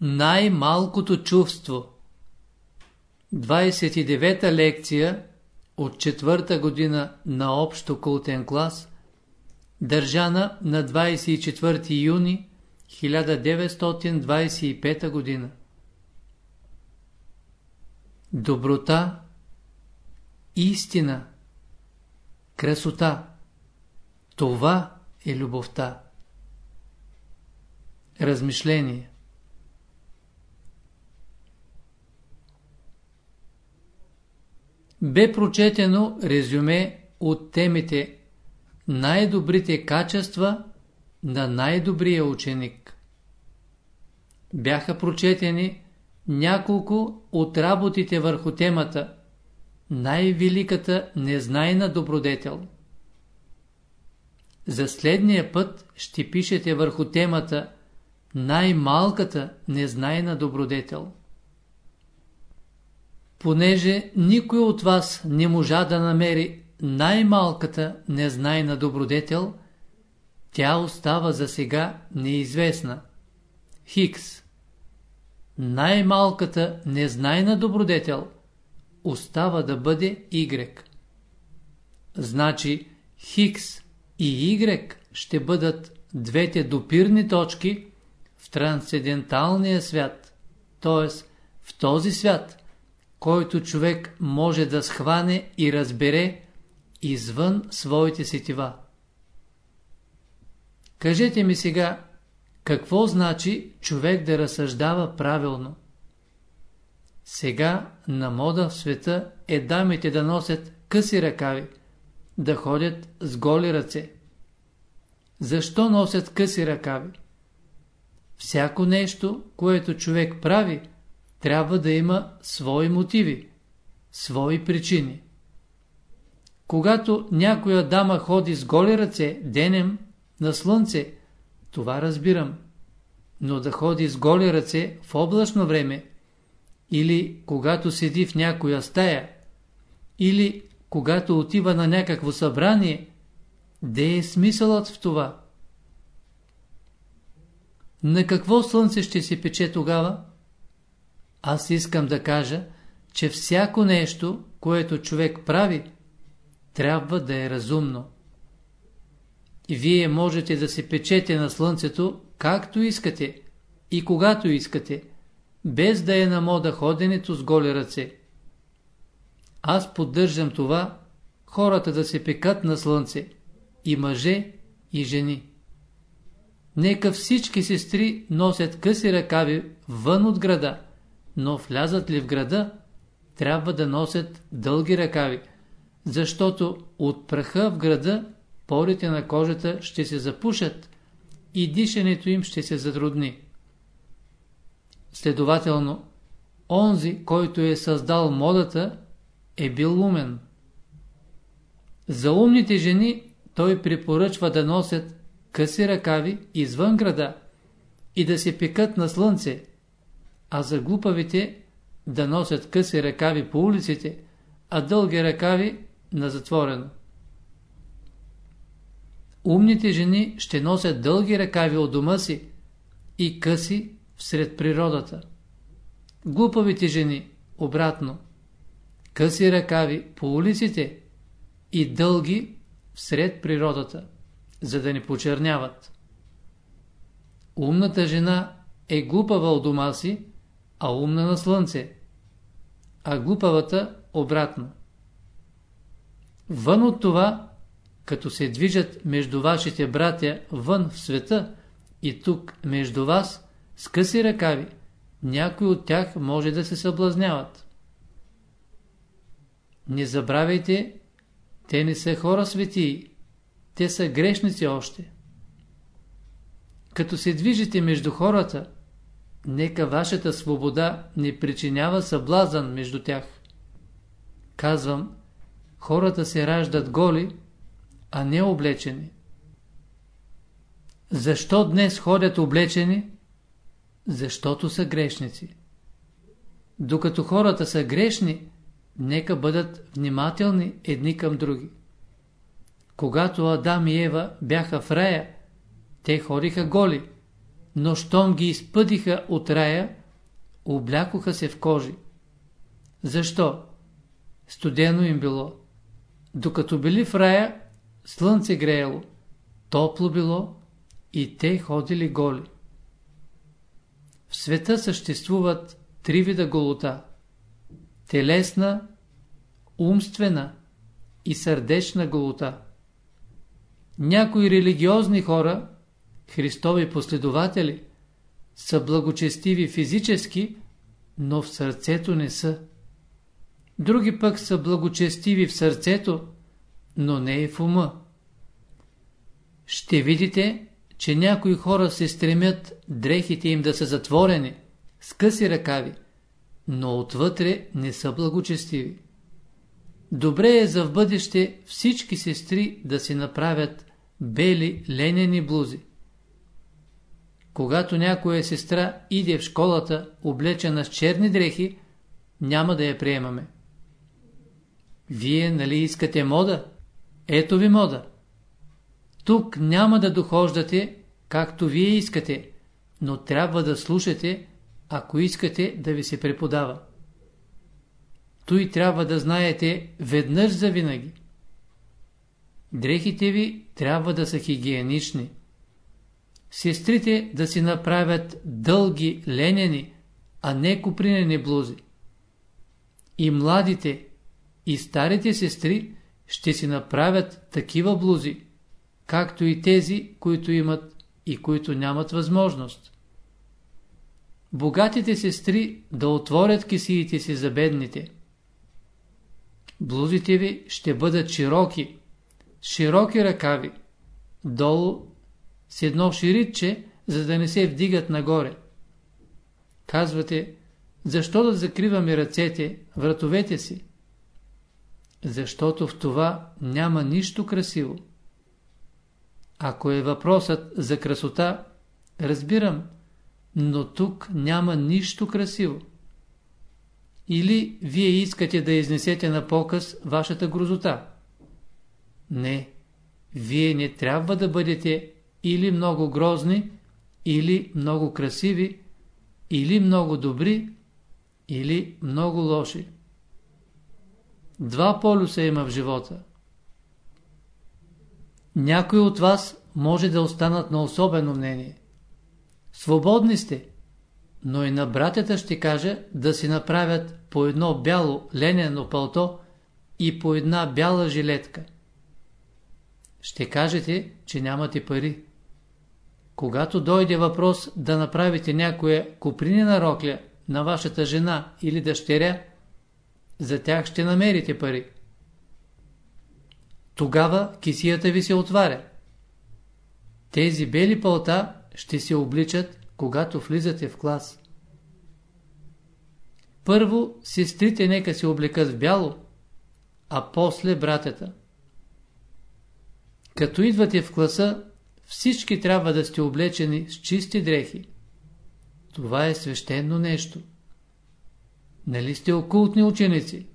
Най-малкото чувство. 29-та лекция от четвърта година на общо култен клас държана на 24 юни 1925 година. Доброта, истина, красота – това е любовта. Размишление Бе прочетено резюме от темите Най-добрите качества на най-добрия ученик. Бяха прочетени няколко от работите върху темата Най-великата незнайна добродетел. За следния път ще пишете върху темата Най-малката незнайна добродетел. Понеже никой от вас не можа да намери най-малката незнайна добродетел, тя остава за сега неизвестна. Хикс Най-малката незнайна добродетел остава да бъде Y. Значи Хикс и Y ще бъдат двете допирни точки в трансценденталния свят, т.е. в този свят, който човек може да схване и разбере извън своите сетива. Кажете ми сега, какво значи човек да разсъждава правилно? Сега на мода в света е дамите да носят къси ръкави, да ходят с голи ръце. Защо носят къси ръкави? Всяко нещо, което човек прави, трябва да има свои мотиви, свои причини. Когато някоя дама ходи с голи ръце денем на слънце, това разбирам. Но да ходи с голи ръце в облачно време, или когато седи в някоя стая, или когато отива на някакво събрание, де е смисълът в това? На какво слънце ще се пече тогава? Аз искам да кажа, че всяко нещо, което човек прави, трябва да е разумно. И вие можете да се печете на слънцето както искате и когато искате, без да е на мода ходенето с голи ръце. Аз поддържам това, хората да се пекат на слънце, и мъже, и жени. Нека всички сестри носят къси ръкави вън от града, но влязат ли в града, трябва да носят дълги ръкави, защото от праха в града порите на кожата ще се запушат и дишането им ще се затрудни. Следователно, онзи, който е създал модата, е бил умен. За умните жени той препоръчва да носят къси ръкави извън града и да се пекат на слънце, а за глупавите да носят къси ръкави по улиците, а дълги ръкави на затворено. Умните жени ще носят дълги ръкави от дома си и къси всред природата. Глупавите жени, обратно, къси ръкави по улиците и дълги всред природата, за да не почерняват. Умната жена е глупава от дома си, а умна на слънце, а глупавата обратно. Вън от това, като се движат между вашите братя вън в света и тук между вас, с къси ръкави, някой от тях може да се съблазняват. Не забравяйте, те не са хора светии, те са грешници още. Като се движите между хората, нека вашата свобода не причинява съблазън между тях. Казвам, хората се раждат голи, а не облечени. Защо днес ходят облечени? Защото са грешници. Докато хората са грешни, нека бъдат внимателни едни към други. Когато Адам и Ева бяха в рая, те ходиха голи, но щом ги изпъдиха от рая, облякоха се в кожи. Защо? Студено им било. Докато били в рая, слънце греело, топло било и те ходили голи. В света съществуват три вида голота. Телесна, умствена и сърдечна голота. Някои религиозни хора, Христови последователи, са благочестиви физически, но в сърцето не са. Други пък са благочестиви в сърцето, но не и в ума. Ще видите, че някои хора се стремят дрехите им да са затворени, с къси ръкави, но отвътре не са благочестиви. Добре е за в бъдеще всички сестри да си направят бели ленени блузи. Когато някоя сестра иде в школата облечена с черни дрехи, няма да я приемаме. Вие нали искате мода? Ето ви мода. Тук няма да дохождате, както вие искате, но трябва да слушате, ако искате да ви се преподава. Той трябва да знаете веднъж за винаги. Дрехите ви трябва да са хигиенични. Сестрите да си направят дълги ленени, а не купринени блузи. И младите, и старите сестри ще си направят такива блузи, както и тези, които имат и които нямат възможност. Богатите сестри да отворят кисиите си за бедните. Блузите ви ще бъдат широки, широки ръкави, долу с едно ширитче, за да не се вдигат нагоре. Казвате, защо да закриваме ръцете, вратовете си? Защото в това няма нищо красиво. Ако е въпросът за красота, разбирам, но тук няма нищо красиво. Или вие искате да изнесете на показ вашата грозота? Не, вие не трябва да бъдете или много грозни, или много красиви, или много добри, или много лоши. Два полюса има в живота. Някои от вас може да останат на особено мнение. Свободни сте, но и на братята ще кажа да си направят по едно бяло ленено палто и по една бяла жилетка. Ще кажете, че нямате пари. Когато дойде въпрос да направите някоя купринена рокля на вашата жена или дъщеря, за тях ще намерите пари. Тогава кисията ви се отваря. Тези бели пълта ще се обличат, когато влизате в клас. Първо сестрите нека се облекат в бяло, а после братята. Като идвате в класа, всички трябва да сте облечени с чисти дрехи. Това е свещено нещо. Нали сте окултни ученици?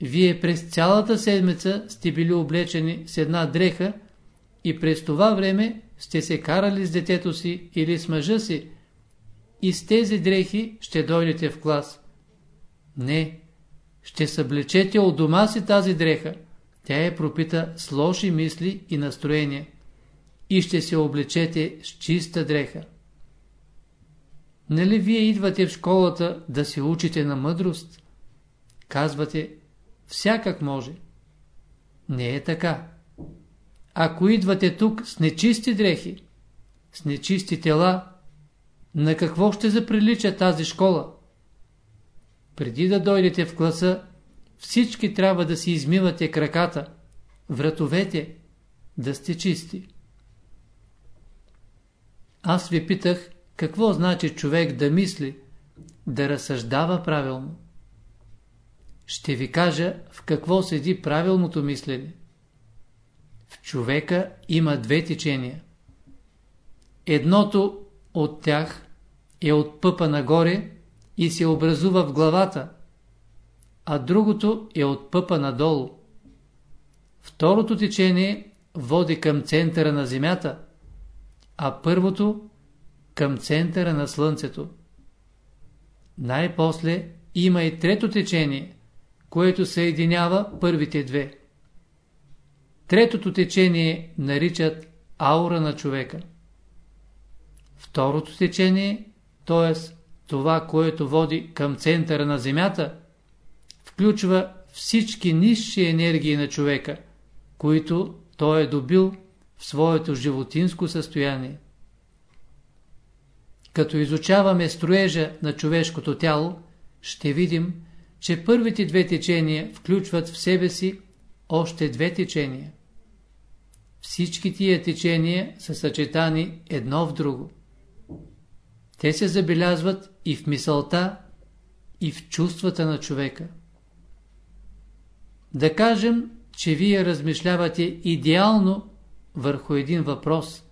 Вие през цялата седмица сте били облечени с една дреха и през това време сте се карали с детето си или с мъжа си и с тези дрехи ще дойдете в клас. Не, ще съблечете от дома си тази дреха. Тя е пропита с лоши мисли и настроения и ще се облечете с чиста дреха. Нали вие идвате в школата да се учите на мъдрост? Казвате, всякак може. Не е така. Ако идвате тук с нечисти дрехи, с нечисти тела, на какво ще заприлича тази школа? Преди да дойдете в класа, всички трябва да си измивате краката, вратовете, да сте чисти. Аз ви питах, какво значи човек да мисли, да разсъждава правилно. Ще ви кажа в какво седи правилното мислене. В човека има две течения. Едното от тях е от пъпа нагоре и се образува в главата, а другото е от пъпа надолу. Второто течение води към центъра на земята, а първото към центъра на Слънцето. Най-после има и трето течение, което съединява първите две. Третото течение наричат аура на човека. Второто течение, т.е. това, което води към центъра на Земята, включва всички нисши енергии на човека, които той е добил в своето животинско състояние. Като изучаваме строежа на човешкото тяло, ще видим, че първите две течения включват в себе си още две течения. Всички тия течения са съчетани едно в друго. Те се забелязват и в мисълта, и в чувствата на човека. Да кажем, че вие размишлявате идеално върху един въпрос.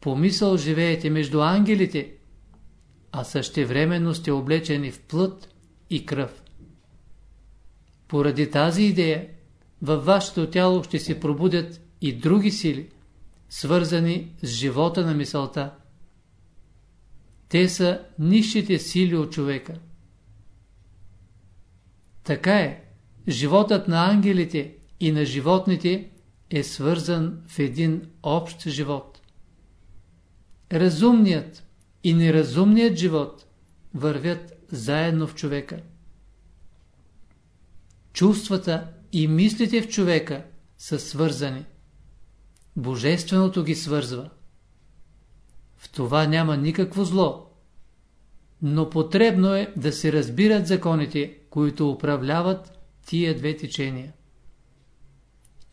По мисъл живеете между ангелите, а същевременно сте облечени в плът и кръв. Поради тази идея, във вашето тяло ще се пробудят и други сили, свързани с живота на мисълта. Те са нищите сили от човека. Така е, животът на ангелите и на животните е свързан в един общ живот. Разумният и неразумният живот вървят заедно в човека. Чувствата и мислите в човека са свързани. Божественото ги свързва. В това няма никакво зло. Но потребно е да се разбират законите, които управляват тия две течения.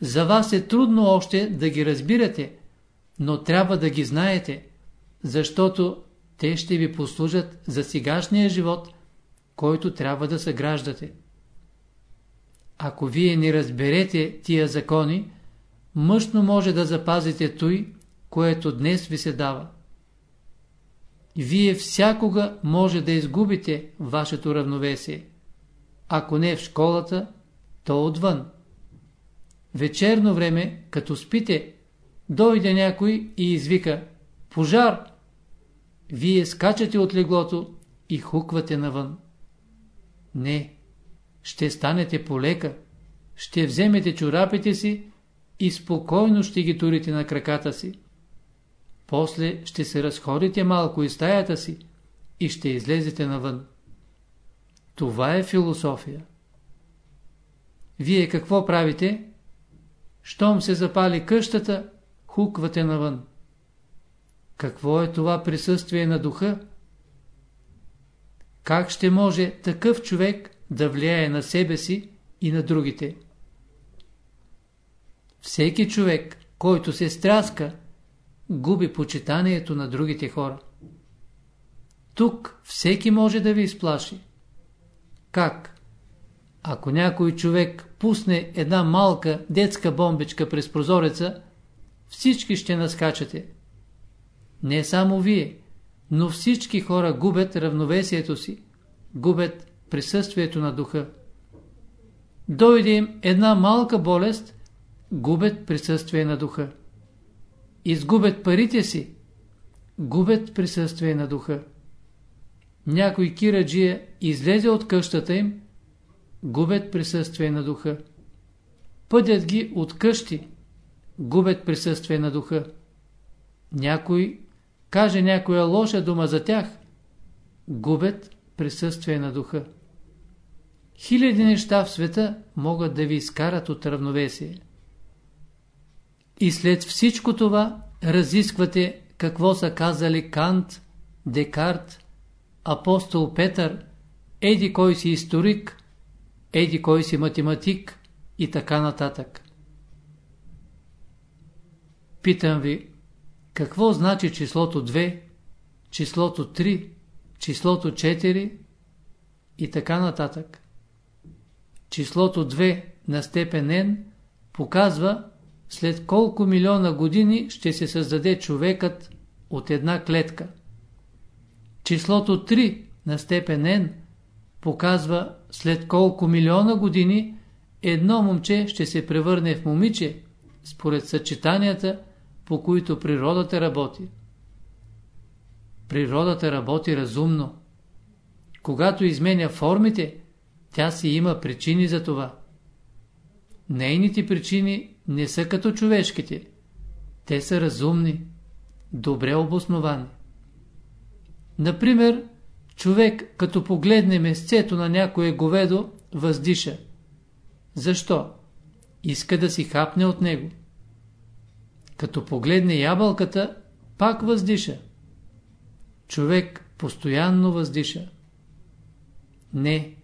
За вас е трудно още да ги разбирате, но трябва да ги знаете, защото те ще ви послужат за сегашния живот, който трябва да съграждате. Ако вие не разберете тия закони, мъжно може да запазите той, което днес ви се дава. Вие всякога може да изгубите вашето равновесие. Ако не в школата, то отвън. Вечерно време, като спите, дойде някой и извика «Пожар!» Вие скачате от леглото и хуквате навън. Не, ще станете полека, ще вземете чорапите си и спокойно ще ги турите на краката си. После ще се разходите малко из стаята си и ще излезете навън. Това е философия. Вие какво правите? Щом се запали къщата, хуквате навън. Какво е това присъствие на духа? Как ще може такъв човек да влияе на себе си и на другите? Всеки човек, който се стряска, губи почитанието на другите хора. Тук всеки може да ви изплаши. Как? Ако някой човек пусне една малка детска бомбичка през прозореца, всички ще наскачате. Не само вие, но всички хора губят равновесието си, губят присъствието на духа. Дойде им една малка болест, губят присъствие на духа. Изгубят парите си, губят присъствие на духа. Някой кираджия излезе от къщата им, губят присъствие на духа. Пъдят ги от къщи, губят присъствие на духа. Някой каже някоя лоша дума за тях, губят присъствие на духа. Хиляди неща в света могат да ви изкарат от равновесие. И след всичко това разисквате какво са казали Кант, Декарт, апостол Петър, еди кой си историк, еди кой си математик и така нататък. Питам ви, какво значи числото 2, числото 3, числото 4 и така нататък? Числото 2 на степен n показва след колко милиона години ще се създаде човекът от една клетка. Числото 3 на степен n показва след колко милиона години едно момче ще се превърне в момиче, според съчетанията, по които природата работи. Природата работи разумно. Когато изменя формите, тя си има причини за това. Нейните причини не са като човешките. Те са разумни, добре обосновани. Например, човек като погледне месцето на някое говедо, въздиша. Защо? Иска да си хапне от него. Като погледне ябълката, пак въздиша. Човек постоянно въздиша. Не,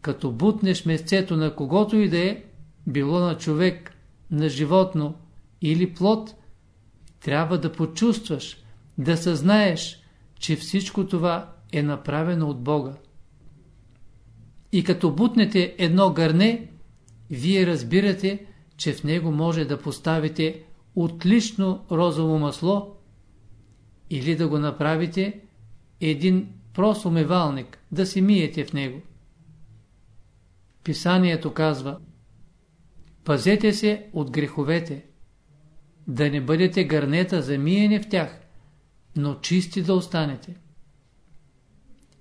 като бутнеш месцето на когото и да е, било на човек, на животно или плод, трябва да почувстваш, да съзнаеш, че всичко това е направено от Бога. И като бутнете едно гърне, вие разбирате, че в него може да поставите отлично розово масло или да го направите един прост умивалник, да се миете в него. Писанието казва Пазете се от греховете, да не бъдете гърнета за миене в тях, но чисти да останете.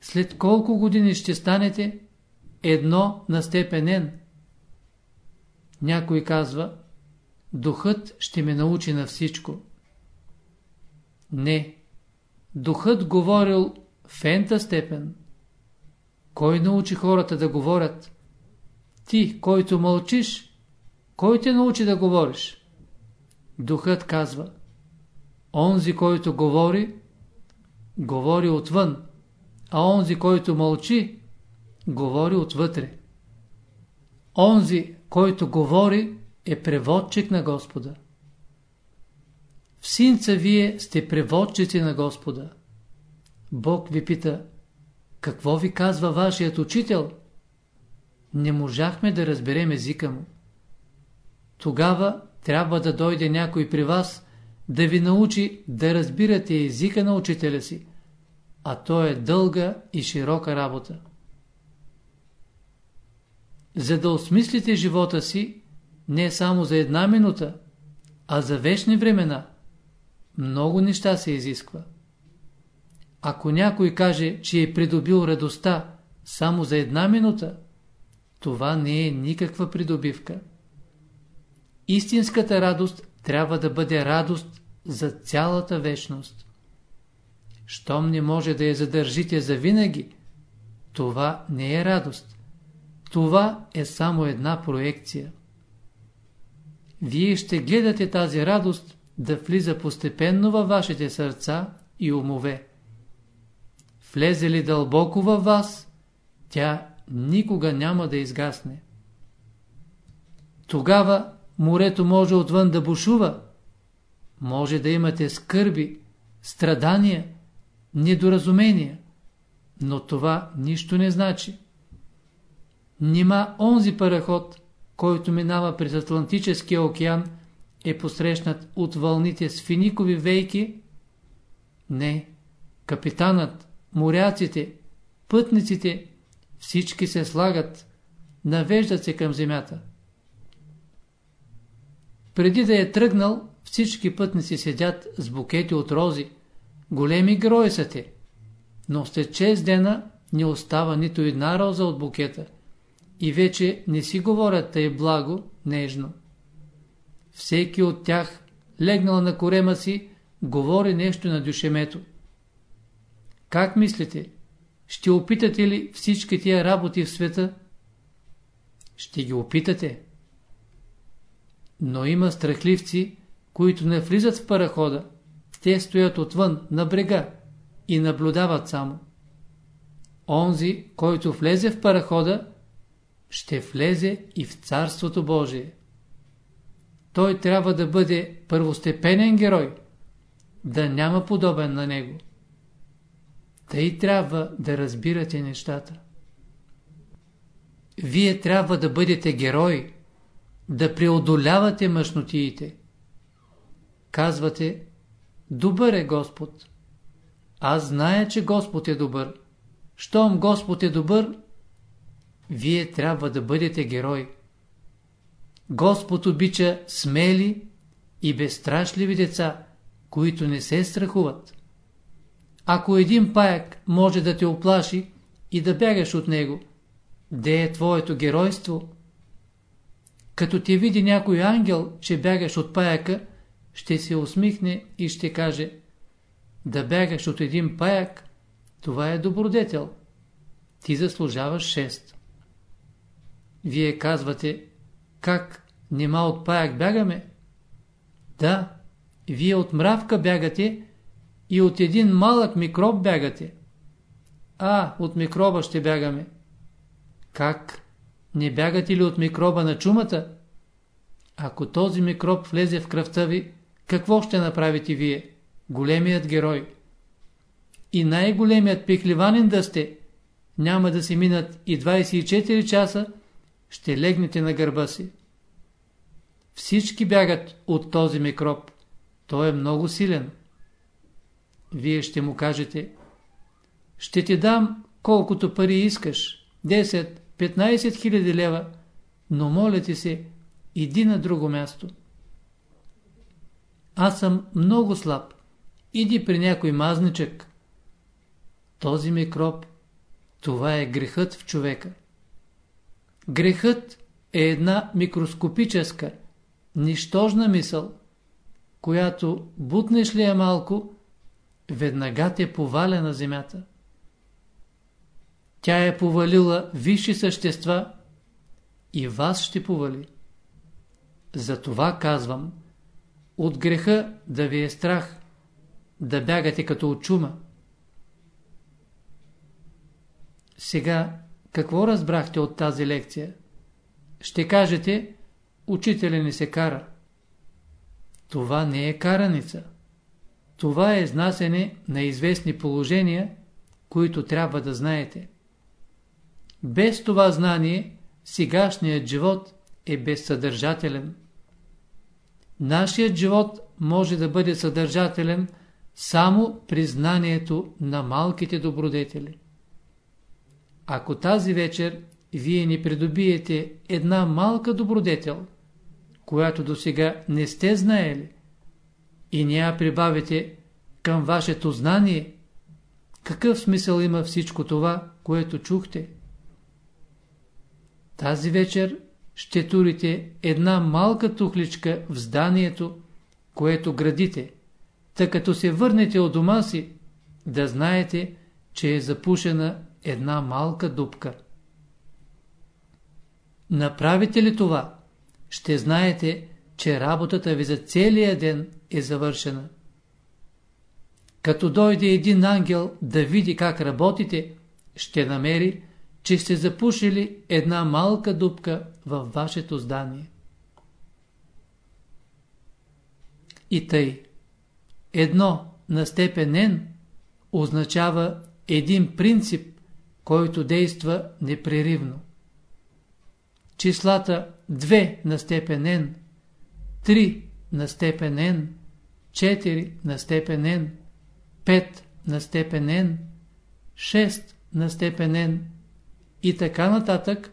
След колко години ще станете едно на степенен? Някой казва, духът ще ме научи на всичко. Не, духът говорил в ента степен. Кой научи хората да говорят? Ти, който мълчиш, кой те научи да говориш? Духът казва, онзи, който говори, говори отвън, а онзи, който мълчи, говори отвътре. Онзи, който говори, е преводчик на Господа. В синца вие сте преводчици на Господа. Бог ви пита, какво ви казва вашият учител? Не можахме да разберем езика му. Тогава трябва да дойде някой при вас, да ви научи да разбирате езика на учителя си, а то е дълга и широка работа. За да осмислите живота си, не само за една минута, а за вечни времена, много неща се изисква. Ако някой каже, че е придобил радостта само за една минута, това не е никаква придобивка. Истинската радост трябва да бъде радост за цялата вечност. Щом не може да я задържите за винаги, това не е радост. Това е само една проекция. Вие ще гледате тази радост да влиза постепенно във вашите сърца и умове. Влезе ли дълбоко във вас, тя никога няма да изгасне. Тогава морето може отвън да бушува. Може да имате скърби, страдания, недоразумения, но това нищо не значи. Нима онзи параход, който минава през Атлантическия океан, е посрещнат от вълните с финикови вейки? Не. Капитанът, моряците, пътниците, всички се слагат, навеждат се към земята. Преди да е тръгнал, всички пътници седят с букети от рози. Големи герои са те. Но след 6 дена не остава нито една роза от букета. И вече не си говорят тъй благо, нежно. Всеки от тях, легнал на корема си, говори нещо на душемето. Как мислите? Ще опитате ли всички тия работи в света? Ще ги опитате. Но има страхливци, които не влизат в парахода. Те стоят отвън, на брега и наблюдават само. Онзи, който влезе в парахода, ще влезе и в Царството Божие. Той трябва да бъде първостепенен герой, да няма подобен на него. Тъй трябва да разбирате нещата. Вие трябва да бъдете герои, да преодолявате мъжнотиите. Казвате, добър е Господ. Аз зная, че Господ е добър. Щом Господ е добър, вие трябва да бъдете герой. Господ обича смели и безстрашливи деца, които не се страхуват. Ако един паяк може да те оплаши и да бягаш от него, де е твоето геройство? Като ти види някой ангел, че бягаш от паяка, ще се усмихне и ще каже Да бягаш от един паяк, това е добродетел. Ти заслужаваш шест. Вие казвате, как, нема от паяк бягаме? Да, вие от мравка бягате и от един малък микроб бягате. А, от микроба ще бягаме. Как? Не бягате ли от микроба на чумата? Ако този микроб влезе в кръвта ви, какво ще направите вие? Големият герой. И най-големият пихливанин да сте, няма да си минат и 24 часа, ще легнете на гърба си. Всички бягат от този микроб. Той е много силен. Вие ще му кажете, ще ти дам колкото пари искаш, 10-15 хиляди лева, но моля ти се, иди на друго място. Аз съм много слаб. Иди при някой мазничък. Този микроб, това е грехът в човека. Грехът е една микроскопическа, нищожна мисъл, която бутнеш ли я малко, веднага те поваля на земята. Тя е повалила висши същества и вас ще повали. Затова казвам, от греха да ви е страх, да бягате като от чума. Сега, какво разбрахте от тази лекция? Ще кажете, учителя ни се кара. Това не е караница. Това е изнасене на известни положения, които трябва да знаете. Без това знание, сегашният живот е безсъдържателен. Нашият живот може да бъде съдържателен само при знанието на малките добродетели. Ако тази вечер вие не придобиете една малка добродетел, която до сега не сте знаели, и не я прибавите към вашето знание, какъв смисъл има всичко това, което чухте? Тази вечер ще турите една малка тухличка в зданието, което градите, тъй като се върнете от дома си, да знаете, че е запушена една малка дупка. Направите ли това, ще знаете, че работата ви за целия ден е завършена. Като дойде един ангел да види как работите, ще намери, че сте запушили една малка дупка във вашето здание. И тъй. Едно на степен N означава един принцип, който действа непреривно. Числата 2 на степен N, 3 на степен N, 4 на степен N, 5 на степен N, 6 на степен N и така нататък,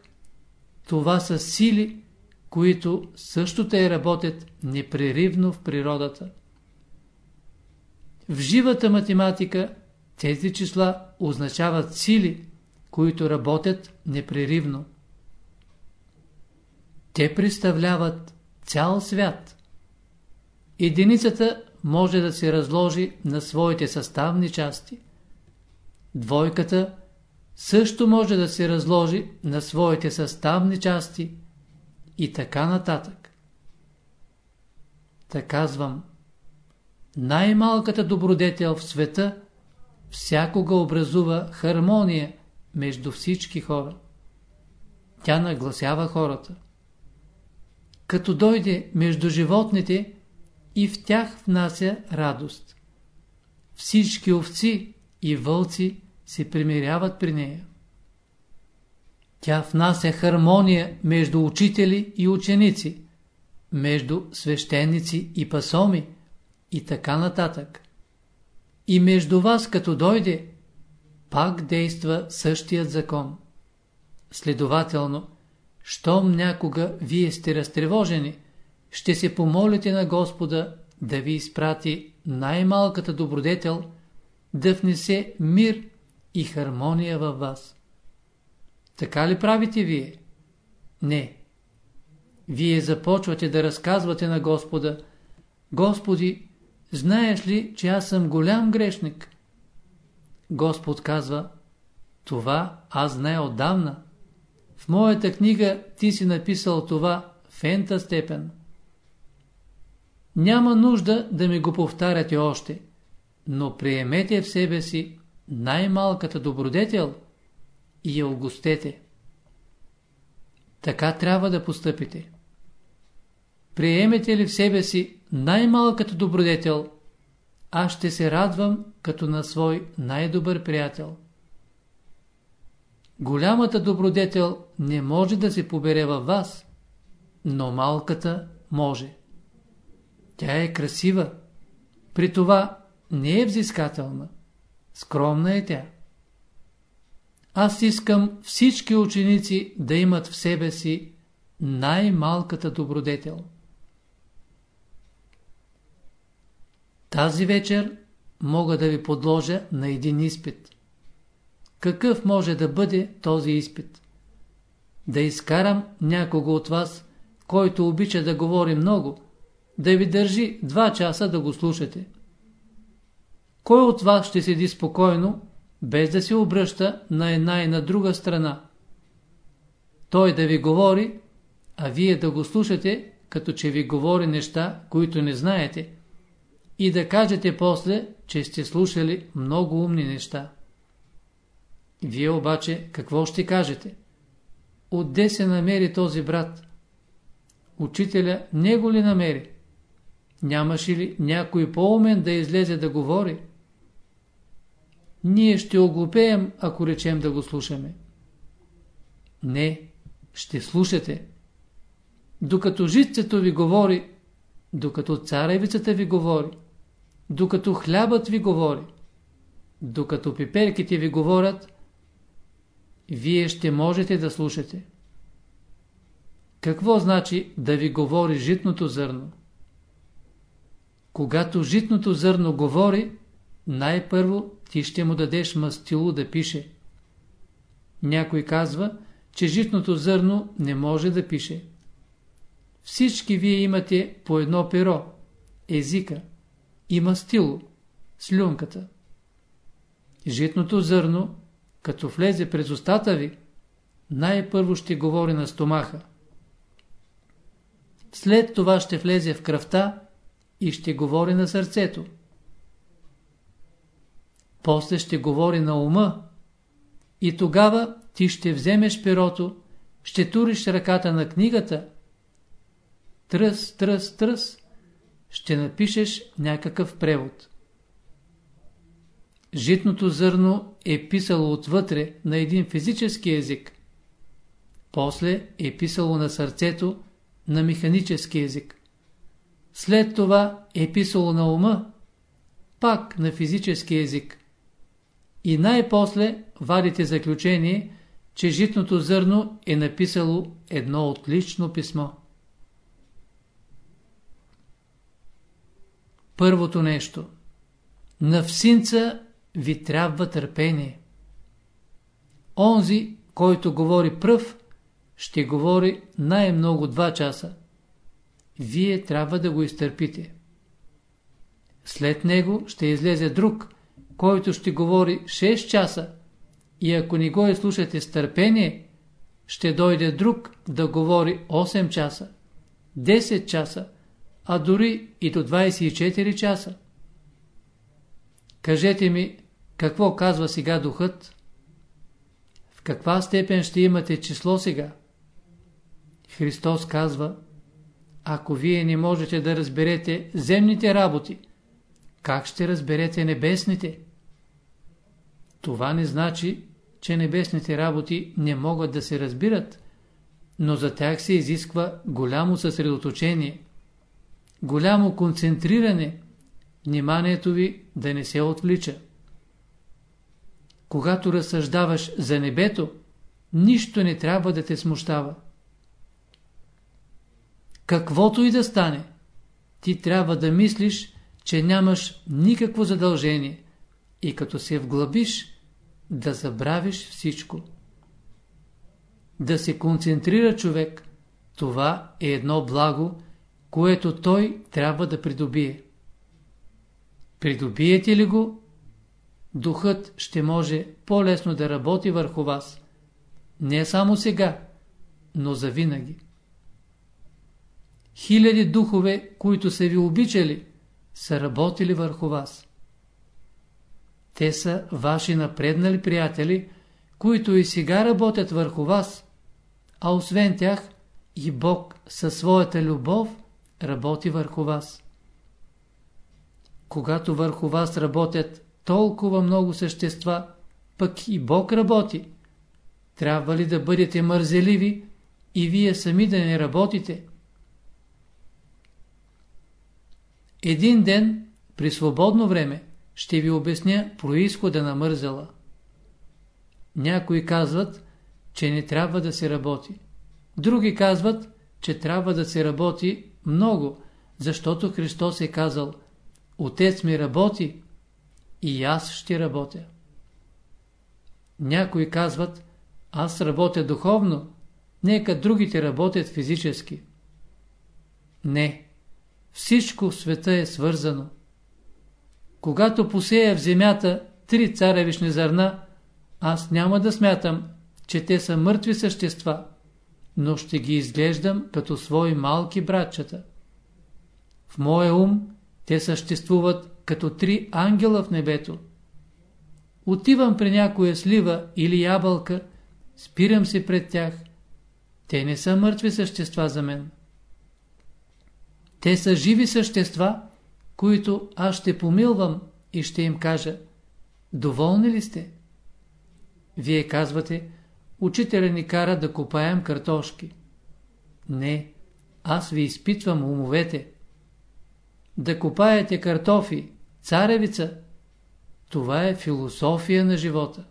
това са сили, които също те работят непреривно в природата. В живата математика тези числа означават сили, които работят непреривно. Те представляват цял свят. Единицата може да се разложи на своите съставни части. Двойката също може да се разложи на своите съставни части и така нататък. Та казвам, най-малката добродетел в света всякога образува хармония между всички хора. Тя нагласява хората. Като дойде между животните, и в тях внася радост. Всички овци и вълци се примиряват при нея. Тя внася хармония между учители и ученици, между свещеници и пасоми и така нататък. И между вас, като дойде, пак действа същият закон. Следователно, щом някога вие сте разтревожени, ще се помолите на Господа да ви изпрати най-малката добродетел, да внесе мир и хармония във вас. Така ли правите вие? Не. Вие започвате да разказвате на Господа, Господи, знаеш ли, че аз съм голям грешник? Господ казва, това аз знае отдавна. В моята книга ти си написал това в ента степен. Няма нужда да ми го повтаряте още, но приемете в себе си най-малката добродетел и я огостете. Така трябва да постъпите. Приемете ли в себе си най-малката добродетел, аз ще се радвам като на свой най-добър приятел. Голямата добродетел не може да се побере във вас, но малката може. Тя е красива, при това не е взискателна, скромна е тя. Аз искам всички ученици да имат в себе си най-малката добродетел. Тази вечер мога да ви подложа на един изпит. Какъв може да бъде този изпит? Да изкарам някого от вас, който обича да говори много, да ви държи два часа да го слушате. Кой от вас ще седи спокойно, без да се обръща на една и на друга страна? Той да ви говори, а вие да го слушате, като че ви говори неща, които не знаете, и да кажете после, че сте слушали много умни неща. Вие обаче какво ще кажете? Отде се намери този брат? Учителя него ли намери? Нямаше ли някой по-умен да излезе да говори? Ние ще оглупеем, ако речем да го слушаме. Не, ще слушате. Докато жицето ви говори, докато царевицата ви говори, докато хлябът ви говори, докато пиперките ви говорят, вие ще можете да слушате. Какво значи да ви говори житното зърно? Когато житното зърно говори, най-първо ти ще му дадеш мастило да пише. Някой казва, че житното зърно не може да пише. Всички вие имате по едно перо, езика и мастило, слюнката. Житното зърно, като влезе през устата ви, най-първо ще говори на стомаха. След това ще влезе в кръвта и ще говори на сърцето. После ще говори на ума и тогава ти ще вземеш перото, ще туриш ръката на книгата, тръс, тръс, тръс, ще напишеш някакъв превод. Житното зърно е писало отвътре на един физически език. После е писало на сърцето на механически език. След това е писало на ума, пак на физически език. И най-после вадите заключение, че житното зърно е написало едно отлично писмо. Първото нещо. На всинца ви трябва търпение. Онзи, който говори пръв, ще говори най-много два часа. Вие трябва да го изтърпите. След него ще излезе друг, който ще говори 6 часа и ако не го изслушате с търпение, ще дойде друг да говори 8 часа, 10 часа, а дори и до 24 часа. Кажете ми, какво казва сега духът? В каква степен ще имате число сега? Христос казва, ако вие не можете да разберете земните работи, как ще разберете небесните? Това не значи, че небесните работи не могат да се разбират, но за тях се изисква голямо съсредоточение, голямо концентриране, вниманието ви да не се отвлича. Когато разсъждаваш за небето, нищо не трябва да те смущава. Каквото и да стане, ти трябва да мислиш, че нямаш никакво задължение, и като се вглъбиш, да забравиш всичко. Да се концентрира човек, това е едно благо, което той трябва да придобие. Придобиете ли го, духът ще може по-лесно да работи върху вас. Не само сега, но завинаги. Хиляди духове, които са ви обичали, са работили върху вас. Те са ваши напреднали приятели, които и сега работят върху вас, а освен тях и Бог със своята любов работи върху вас. Когато върху вас работят толкова много същества, пък и Бог работи, трябва ли да бъдете мързеливи и вие сами да не работите? Един ден, при свободно време, ще ви обясня происхода на мързела. Някои казват, че не трябва да се работи. Други казват, че трябва да се работи много, защото Христос е казал Отец ми работи и аз ще работя. Някои казват Аз работя духовно, нека другите работят физически. Не, всичко в света е свързано. Когато посея в земята три царевишни зърна, аз няма да смятам, че те са мъртви същества, но ще ги изглеждам като свои малки братчета. В моя ум те съществуват като три ангела в небето. Отивам при някоя слива или ябълка, спирам се пред тях. Те не са мъртви същества за мен. Те са живи същества, които аз ще помилвам и ще им кажа Доволни ли сте? Вие казвате, учителя ни кара да копаем картошки. Не, аз ви изпитвам умовете. Да копаете картофи, царевица, това е философия на живота.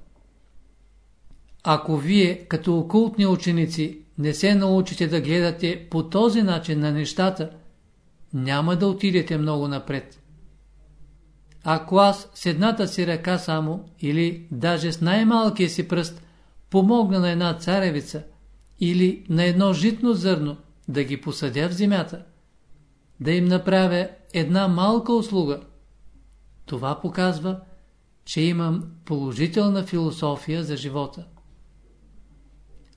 Ако вие, като окултни ученици, не се научите да гледате по този начин на нещата, няма да отидете много напред. Ако аз с едната си ръка само, или даже с най-малкия си пръст, помогна на една царевица, или на едно житно зърно, да ги посадя в земята, да им направя една малка услуга, това показва, че имам положителна философия за живота.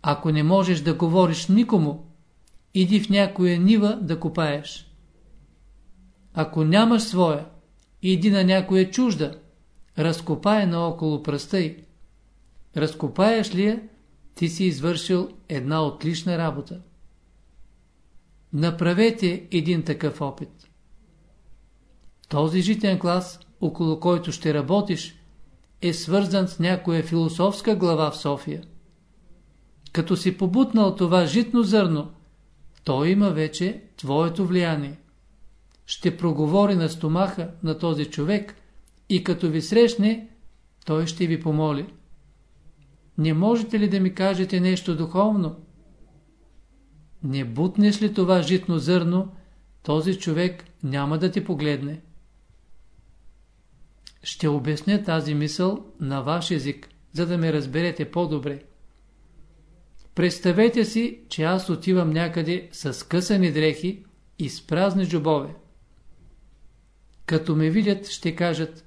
Ако не можеш да говориш никому, иди в някоя нива да копаеш. Ако нямаш своя, иди на някоя чужда, разкопай наоколо пръста й. Разкопаеш ли я, ти си извършил една отлична работа. Направете един такъв опит. Този житен клас, около който ще работиш, е свързан с някоя философска глава в София. Като си побутнал това житно зърно, той има вече твоето влияние ще проговори на стомаха на този човек и като ви срещне, той ще ви помоли. Не можете ли да ми кажете нещо духовно? Не бутнеш ли това житно зърно, този човек няма да ти погледне. Ще обясня тази мисъл на ваш език, за да ме разберете по-добре. Представете си, че аз отивам някъде с късани дрехи и с празни джобове. Като ме видят, ще кажат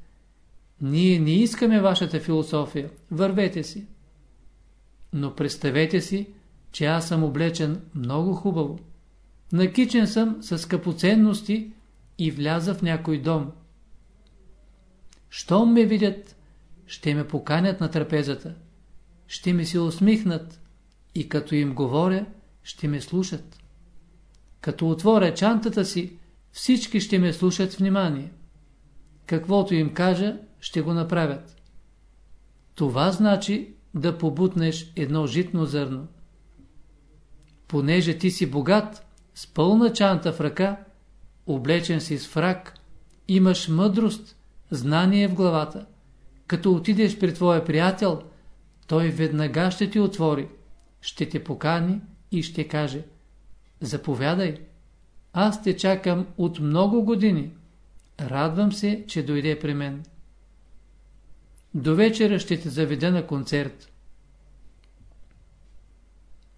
Ние не искаме вашата философия, вървете си. Но представете си, че аз съм облечен много хубаво. Накичен съм с капоценности и вляза в някой дом. Щом ме видят, ще ме поканят на трапезата, ще ми се усмихнат и като им говоря, ще ме слушат. Като отворя чантата си, всички ще ме слушат внимание. Каквото им кажа, ще го направят. Това значи да побутнеш едно житно зърно. Понеже ти си богат, с пълна чанта в ръка, облечен си с фрак, имаш мъдрост, знание в главата. Като отидеш при твоя приятел, той веднага ще ти отвори, ще те покани и ще каже Заповядай, аз те чакам от много години. Радвам се, че дойде при мен. до вечера ще те заведа на концерт.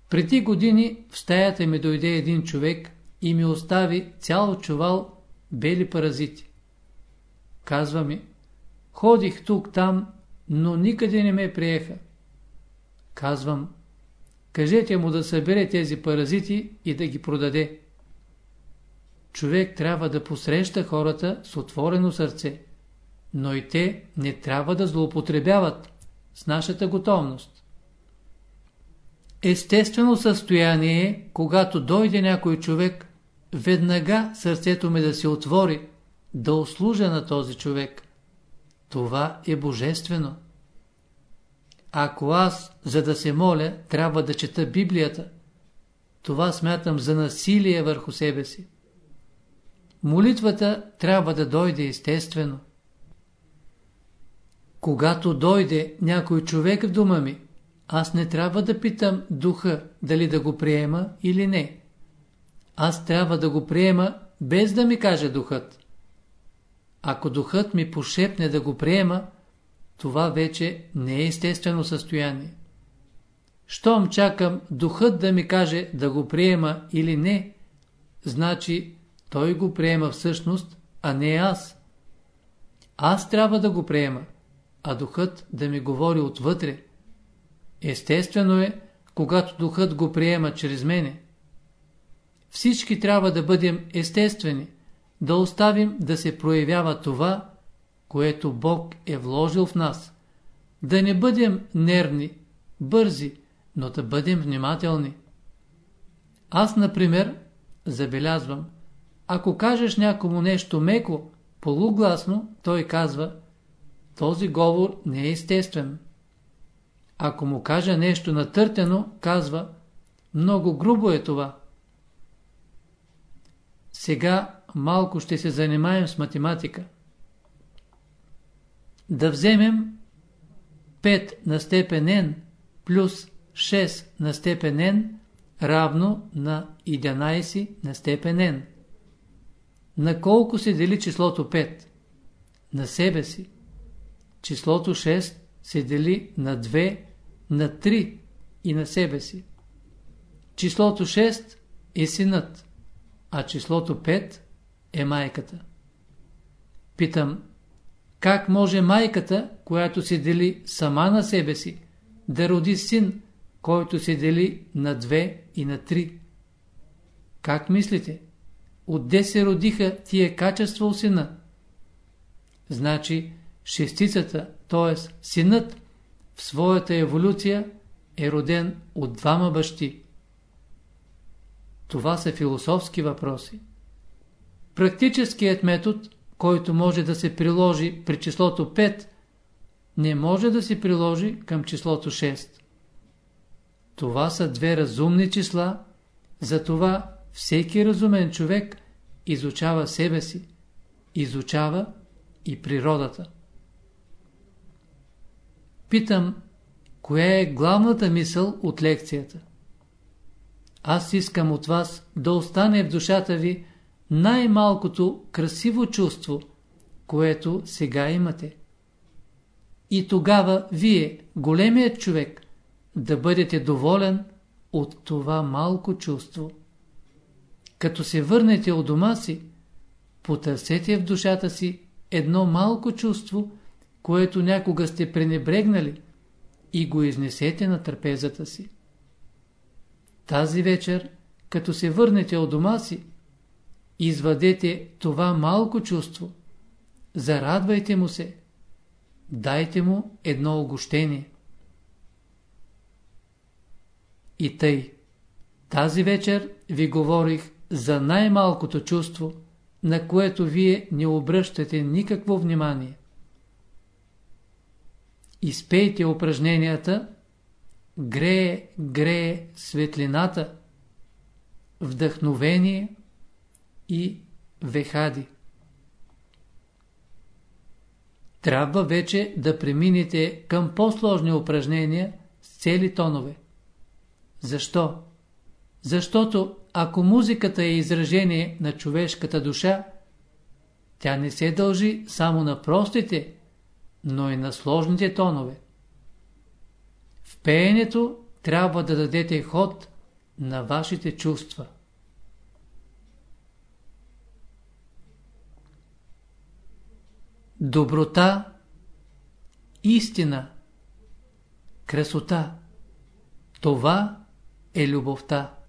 Преди години в стаята ми дойде един човек и ми остави цял чувал бели паразити. Казва ми, ходих тук-там, но никъде не ме приеха. Казвам, кажете му да събере тези паразити и да ги продаде. Човек трябва да посреща хората с отворено сърце, но и те не трябва да злоупотребяват с нашата готовност. Естествено състояние е, когато дойде някой човек, веднага сърцето ми да се отвори, да услужа на този човек. Това е божествено. Ако аз, за да се моля, трябва да чета Библията, това смятам за насилие върху себе си. Молитвата трябва да дойде естествено. Когато дойде някой човек в дома ми, аз не трябва да питам духа дали да го приема или не. Аз трябва да го приема без да ми каже духът. Ако духът ми пошепне да го приема, това вече не е естествено състояние. Щом чакам духът да ми каже да го приема или не, значи той го приема всъщност, а не аз. Аз трябва да го приема, а духът да ми говори отвътре. Естествено е, когато духът го приема чрез мене. Всички трябва да бъдем естествени, да оставим да се проявява това, което Бог е вложил в нас. Да не бъдем нервни, бързи, но да бъдем внимателни. Аз, например, забелязвам, ако кажеш някому нещо меко, полугласно, той казва, този говор не е естествен. Ако му кажа нещо натъртено, казва, много грубо е това. Сега малко ще се занимаем с математика. Да вземем 5 на степен n плюс 6 на степен n равно на 11 на степен n. На колко се дели числото 5? На себе си. Числото 6 се дели на 2, на 3 и на себе си. Числото 6 е синът, а числото 5 е майката. Питам, как може майката, която се дели сама на себе си, да роди син, който се дели на 2 и на 3? Как мислите? Отде се родиха тия качества у сина? Значи, шестицата, т.е. синът, в своята еволюция е роден от двама бащи. Това са философски въпроси. Практическият метод, който може да се приложи при числото 5, не може да се приложи към числото 6. Това са две разумни числа, затова всеки разумен човек изучава себе си, изучава и природата. Питам, коя е главната мисъл от лекцията? Аз искам от вас да остане в душата ви най-малкото красиво чувство, което сега имате. И тогава вие, големият човек, да бъдете доволен от това малко чувство. Като се върнете от дома си, потърсете в душата си едно малко чувство, което някога сте пренебрегнали и го изнесете на трапезата си. Тази вечер, като се върнете от дома си, извадете това малко чувство, зарадвайте му се, дайте му едно огощение. И тъй, тази вечер ви говорих за най-малкото чувство, на което вие не обръщате никакво внимание. Изпейте упражненията Грее, грее светлината, вдъхновение и вехади. Трябва вече да преминете към по-сложни упражнения с цели тонове. Защо? Защото ако музиката е изражение на човешката душа, тя не се дължи само на простите, но и на сложните тонове. В пеенето трябва да дадете ход на вашите чувства. Доброта, истина, красота – това е любовта.